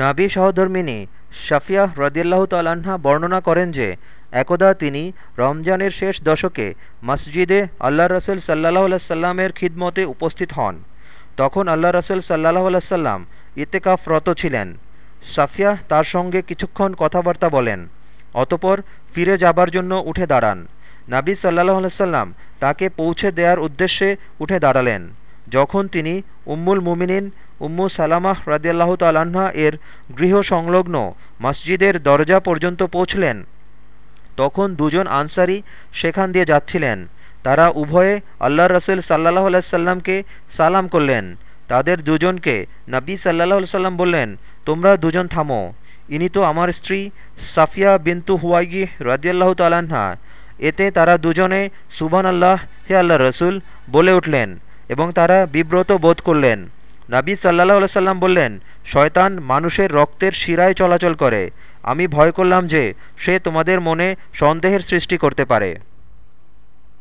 নাবী সহধর্মিনী শাফিয়া রদিয়াল্লাহ তাল্লাহা বর্ণনা করেন যে, একদা তিনি রমজানের শেষ দশকে মসজিদে আল্লাহ রসুল সাল্লাহ সাল্লামের খিদমতে উপস্থিত হন। তখন আল্লাহ রসুল সাল্লাহ সাল্লাম ইতেকাফরত ছিলেন। সাফিয়া তার সঙ্গে কিছুক্ষণ কথাবার্তা বলেন, অতপর ফিরে যাবার জন্য উঠে দাঁড়ান। নাবী সাল্লাহ সাল্লাম তাকে পৌঁছে দেওয়ার উদ্দেশ্যে উঠে দাঁড়ালেন, যখন তিনি উম্মুল মুমিনিন উম্মু সালামাহ রাদিয়াল্লাহ তাল্লাহা এর গৃহ সংলগ্ন মসজিদের দরজা পর্যন্ত পৌঁছলেন। তখন দুজন আনসারি সেখান দিয়ে যাচ্ছিলেন। তারা উভয়ে আল্লাহ রসুল সাল্লাহ আলাইসাল্লামকে সালাম করলেন। তাদের দুজনকে নবী সাল্লাহ সাল্লাম বললেন, তোমরা দুজন থামো। ইনি তো আমার স্ত্রী সাফিয়া বিন্তু হুয়াইগি রাদিয়াল্লাহ তালাহা এতে তারা দুজনে সুবান আল্লাহ হে আল্লাহ রসুল, বলে উঠলেন এবং তারা বিব্রত বোধ করলেন। নাবী সাল্লাহ সাল্লাম বললেন, শয়তান মানুষের রক্তের শিরায় চলাচল করে। আমি ভয় করলাম যে সে তোমাদের মনে সন্দেহের সৃষ্টি করতে পারে।